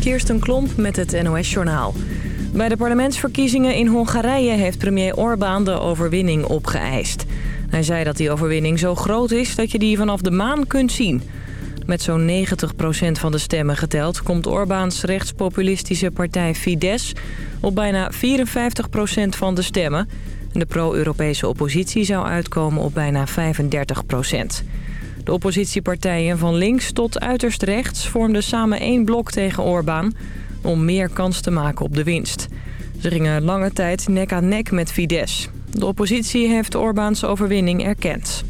Kirsten Klomp met het NOS-journaal. Bij de parlementsverkiezingen in Hongarije heeft premier Orbán de overwinning opgeëist. Hij zei dat die overwinning zo groot is dat je die vanaf de maan kunt zien. Met zo'n 90% van de stemmen geteld komt Orbáns rechtspopulistische partij Fidesz op bijna 54% van de stemmen. De pro-Europese oppositie zou uitkomen op bijna 35%. De oppositiepartijen van links tot uiterst rechts vormden samen één blok tegen Orbán... om meer kans te maken op de winst. Ze gingen lange tijd nek aan nek met Fidesz. De oppositie heeft Orbáns overwinning erkend.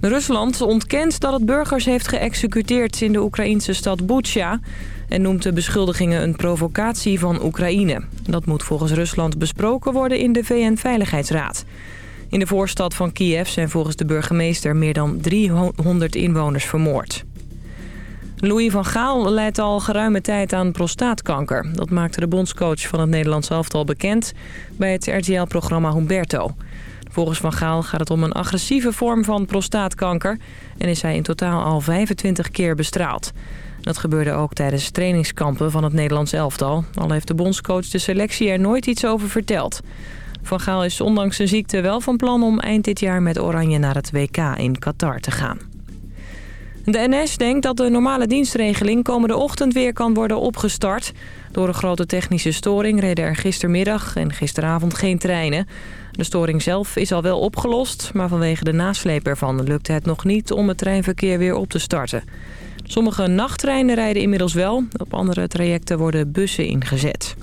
Rusland ontkent dat het burgers heeft geëxecuteerd in de Oekraïnse stad Butsja... en noemt de beschuldigingen een provocatie van Oekraïne. Dat moet volgens Rusland besproken worden in de VN-veiligheidsraad. In de voorstad van Kiev zijn volgens de burgemeester meer dan 300 inwoners vermoord. Louis van Gaal leidt al geruime tijd aan prostaatkanker. Dat maakte de bondscoach van het Nederlands elftal bekend bij het RTL-programma Humberto. Volgens Van Gaal gaat het om een agressieve vorm van prostaatkanker... en is hij in totaal al 25 keer bestraald. Dat gebeurde ook tijdens trainingskampen van het Nederlands elftal. Al heeft de bondscoach de selectie er nooit iets over verteld. Van Gaal is ondanks zijn ziekte wel van plan om eind dit jaar met Oranje naar het WK in Qatar te gaan. De NS denkt dat de normale dienstregeling komende ochtend weer kan worden opgestart. Door een grote technische storing reden er gistermiddag en gisteravond geen treinen. De storing zelf is al wel opgelost, maar vanwege de nasleep ervan lukt het nog niet om het treinverkeer weer op te starten. Sommige nachttreinen rijden inmiddels wel, op andere trajecten worden bussen ingezet.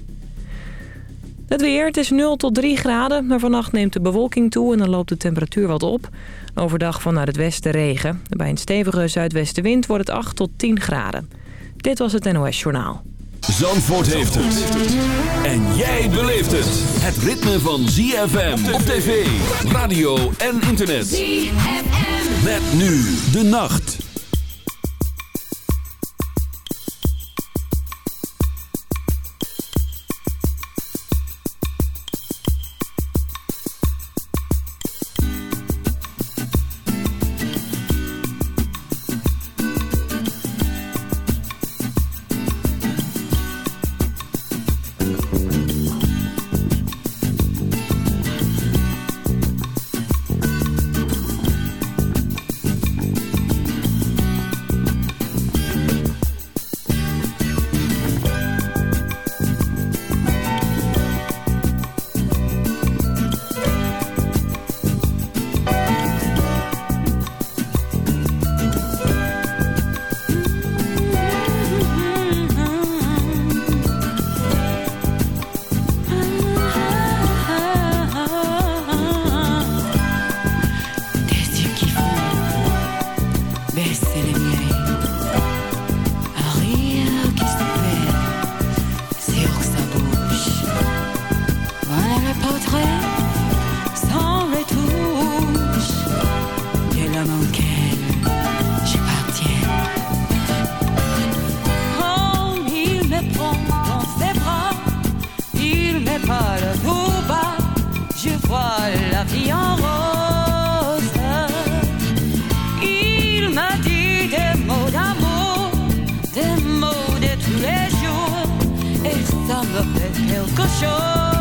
Het weer, het is 0 tot 3 graden, maar vannacht neemt de bewolking toe en dan loopt de temperatuur wat op. Overdag vanuit het westen regen. Bij een stevige zuidwestenwind wordt het 8 tot 10 graden. Dit was het NOS Journaal. Zandvoort heeft het. En jij beleeft het. Het ritme van ZFM op tv, radio en internet. ZFM. Met nu de nacht. disco show.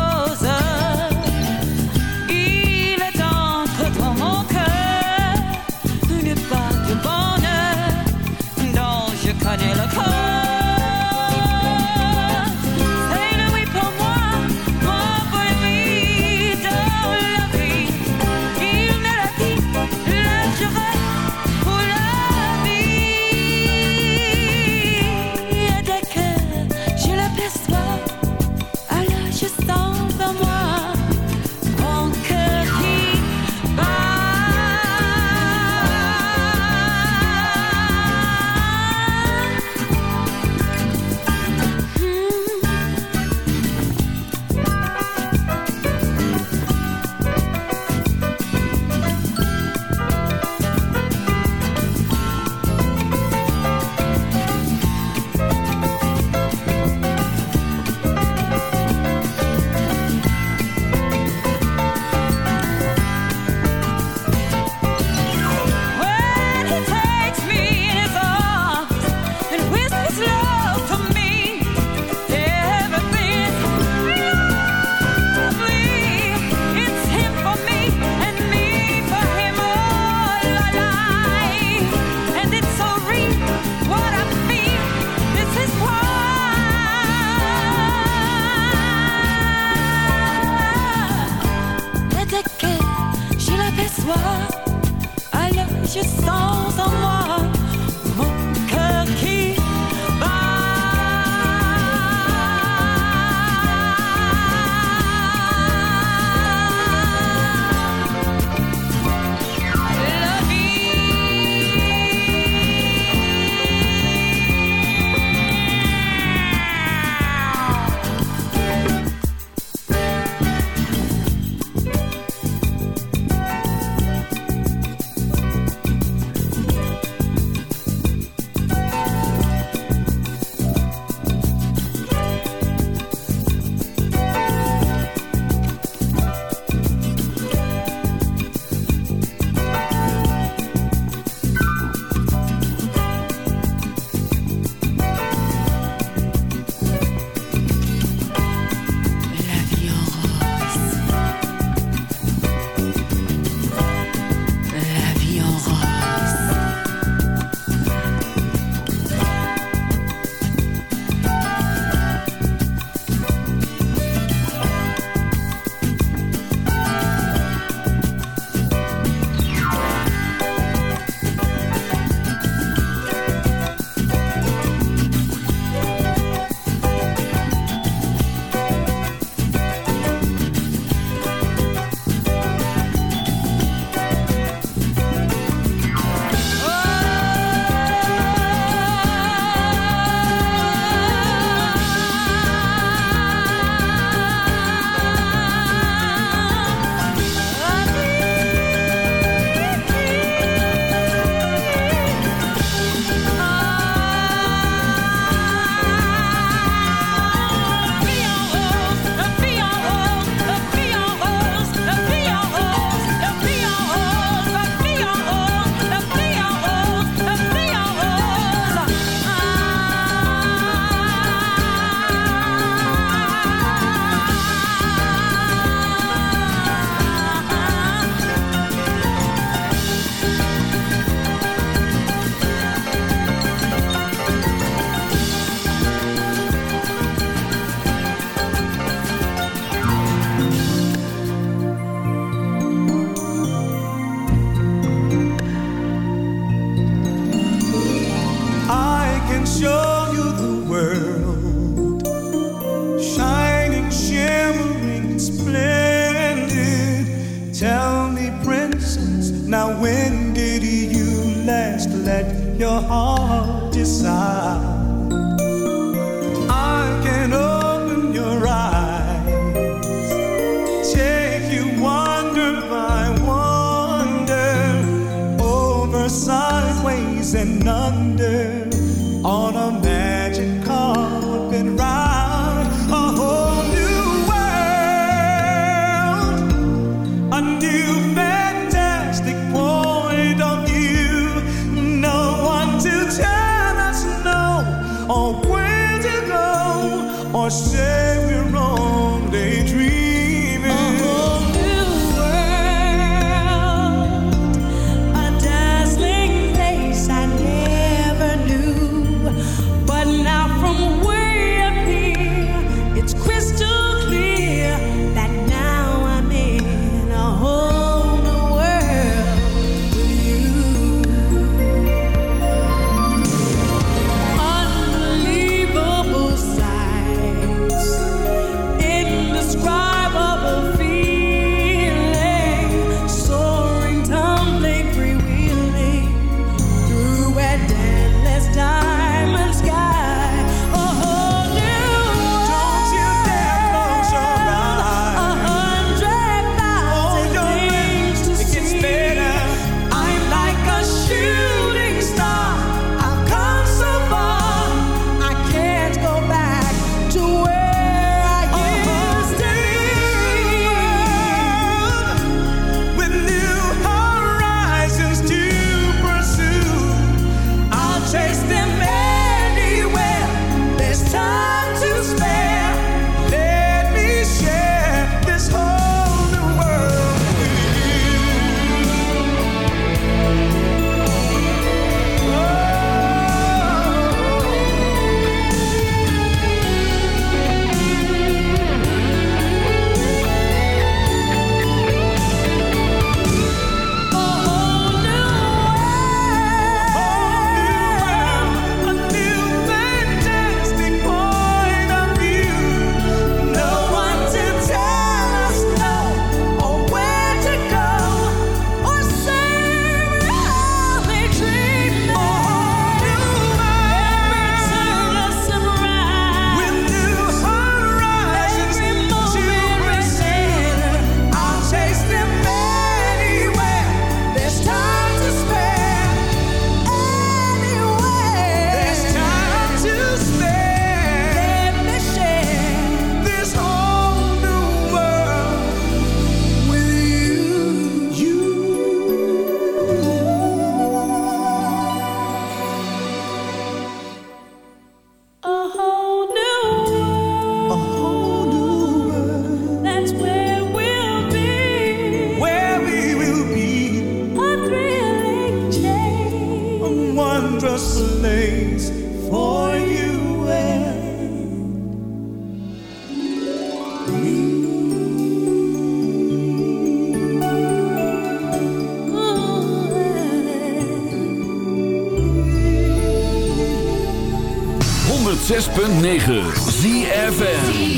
106.9 ZFM.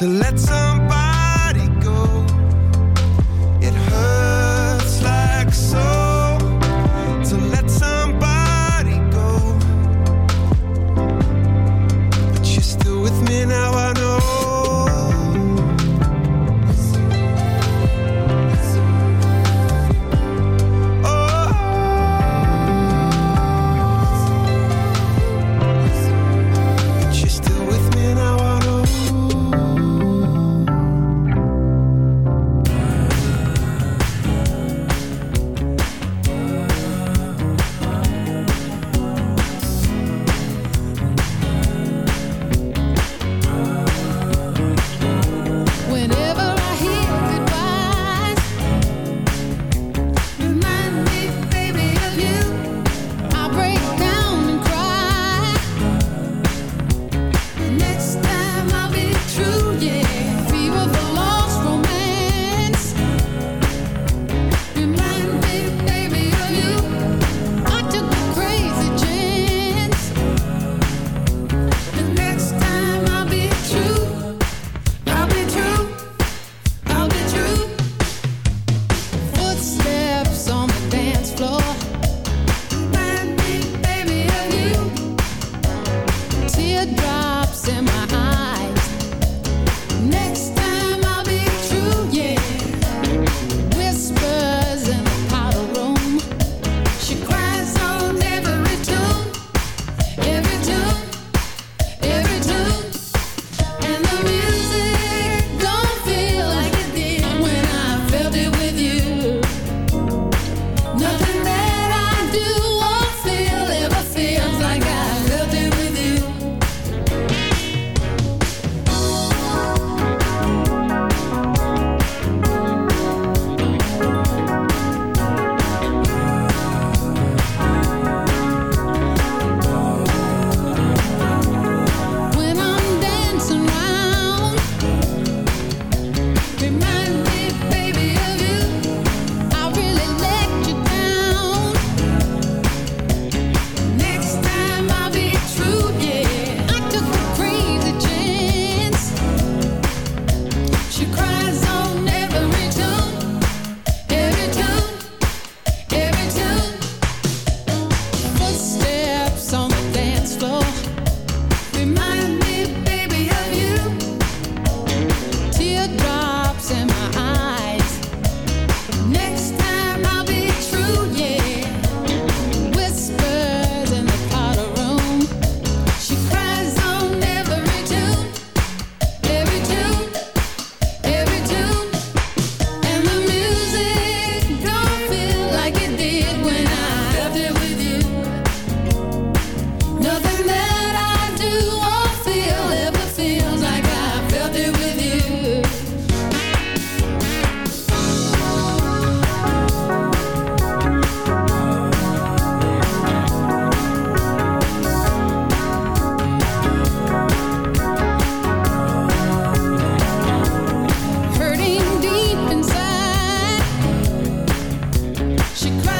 To let somebody She cried.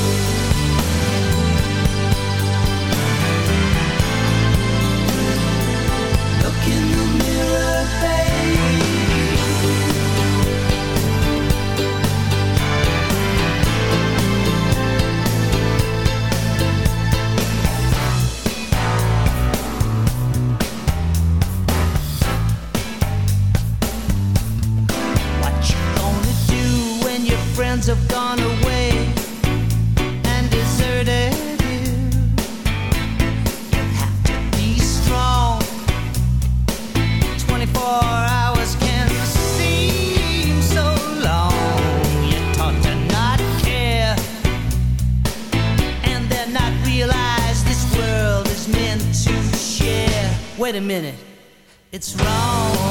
Minute, it's wrong.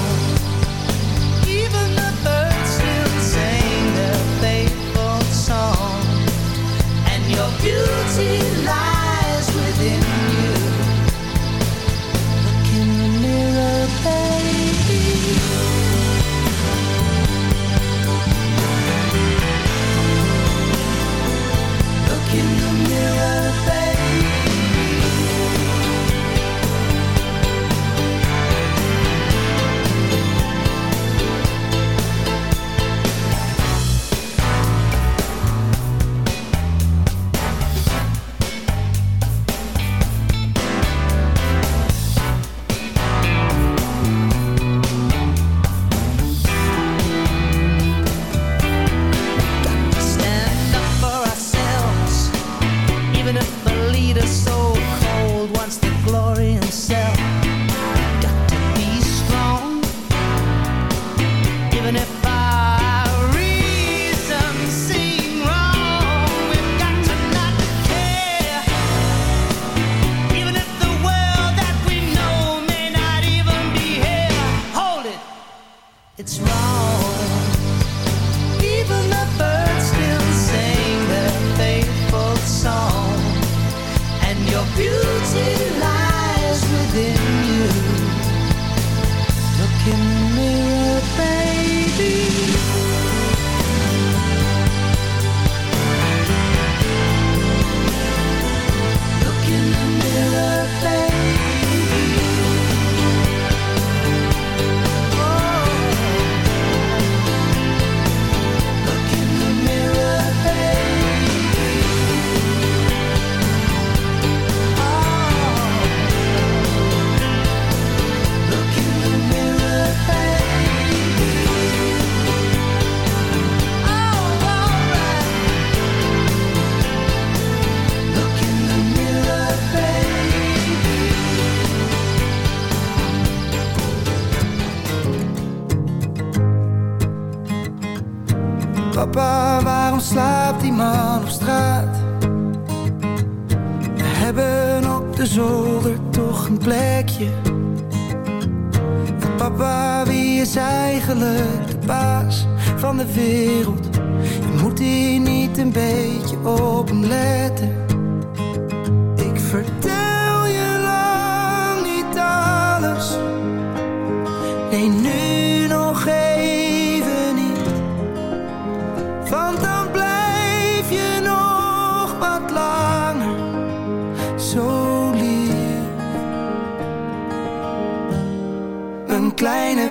De baas van de wereld? Je moet hier niet een beetje op letten. Ik vertel je lang niet alles. Nee, nu nog even niet. Want dan blijf je nog wat langer zo lief. Een kleine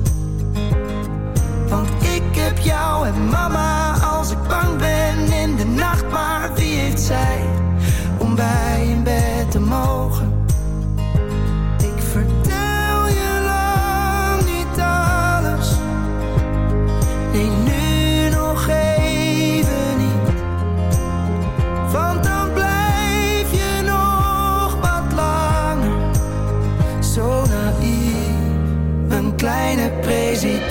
Want jou en mama als ik bang ben in de nacht. Maar wie heeft zij om bij in bed te mogen? Ik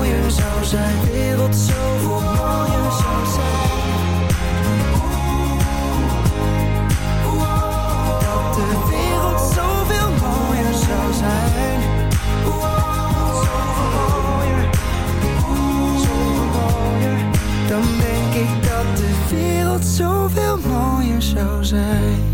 mooier zou zijn. De wereld zoveel mooier zou zijn. Dat de wereld zoveel mooier zou zijn. Zoveel mooier. Zoveel mooier. Dan denk ik dat de wereld zoveel mooier zou zijn.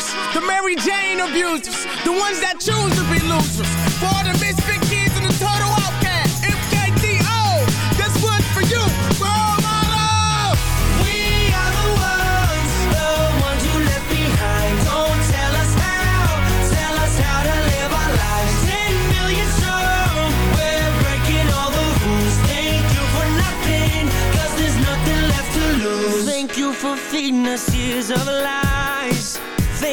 Future the Mary Jane abusers, the ones that choose to be losers. For all the misfit kids and the total outcasts. MKTO, this one's for you, for all my love. We are the ones, the ones you left behind. Don't tell us how, tell us how to live our lives. Ten million strong, we're breaking all the rules. Thank you for nothing, cause there's nothing left to lose. Thank you for feeding us years of lies.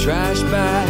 trash bag.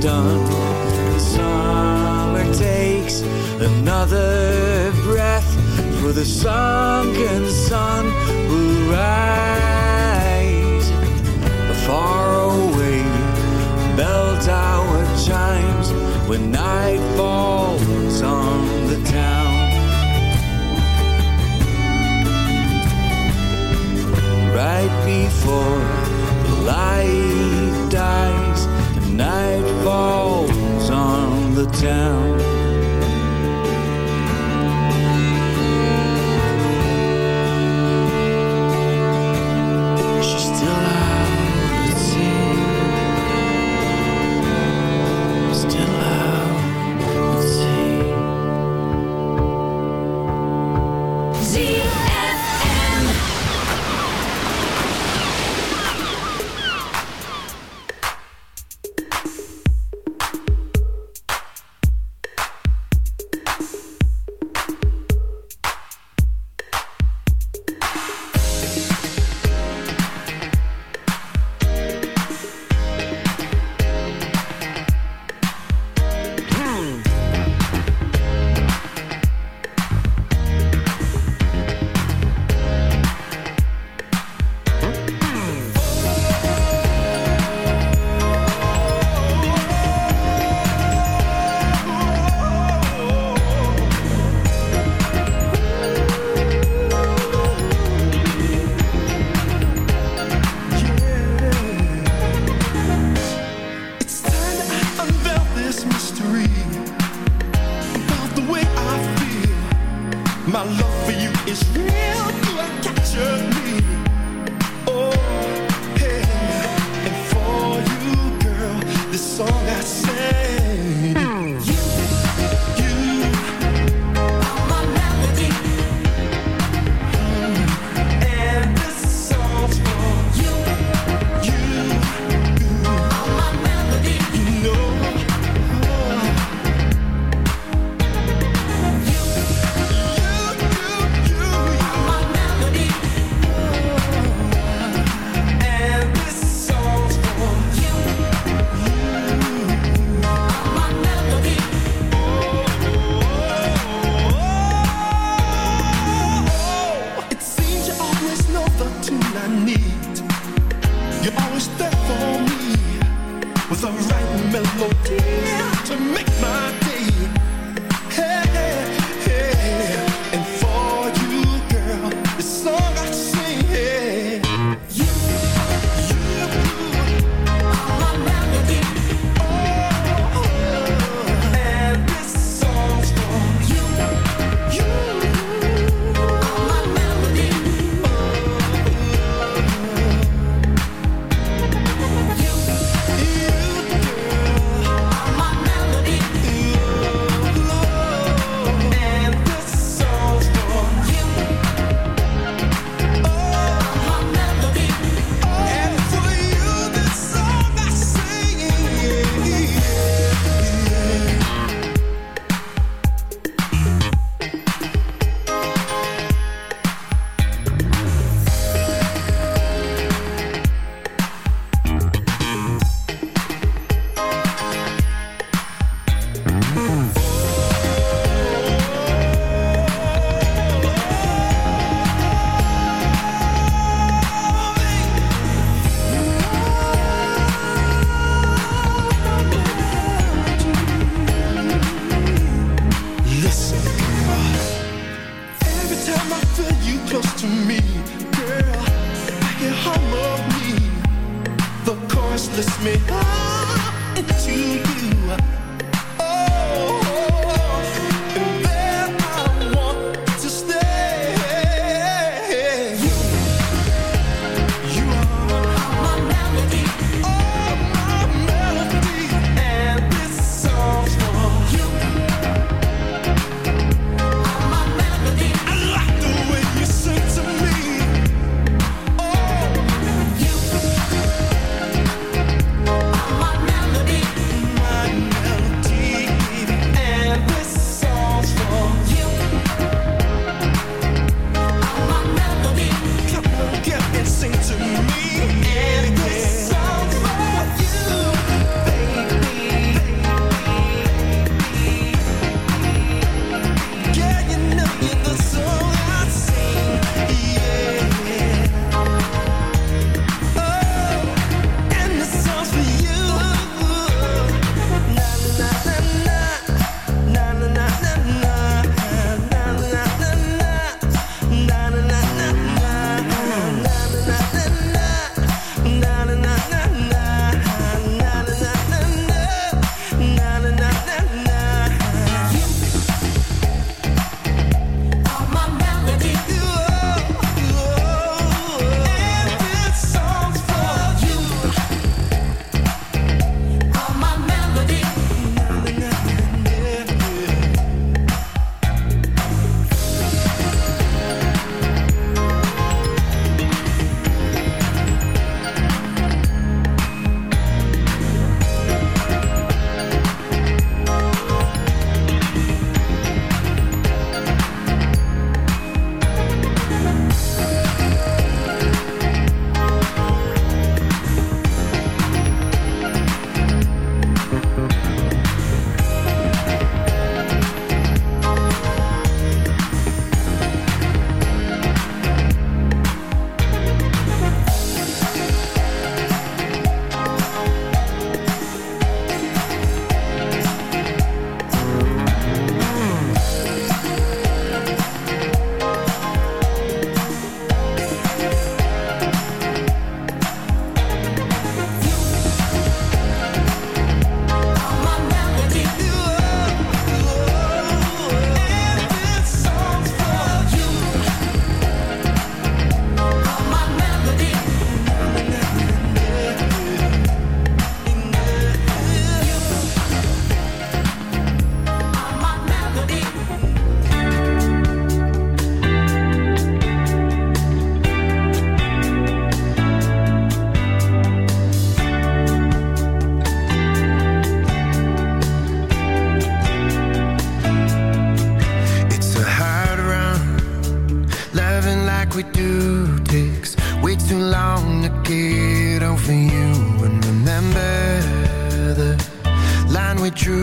done. Summer takes another breath, for the sunken sun will rise. The faraway bell tower chimes when night falls on the town. right before the light dies night falls on the town.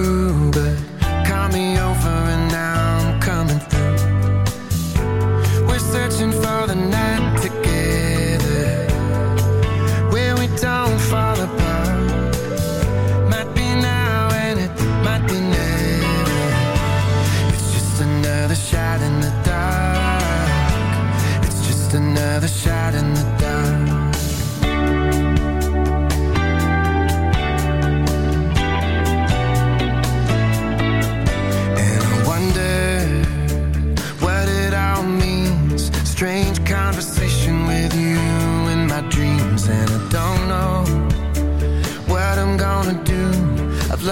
Line but call me over and now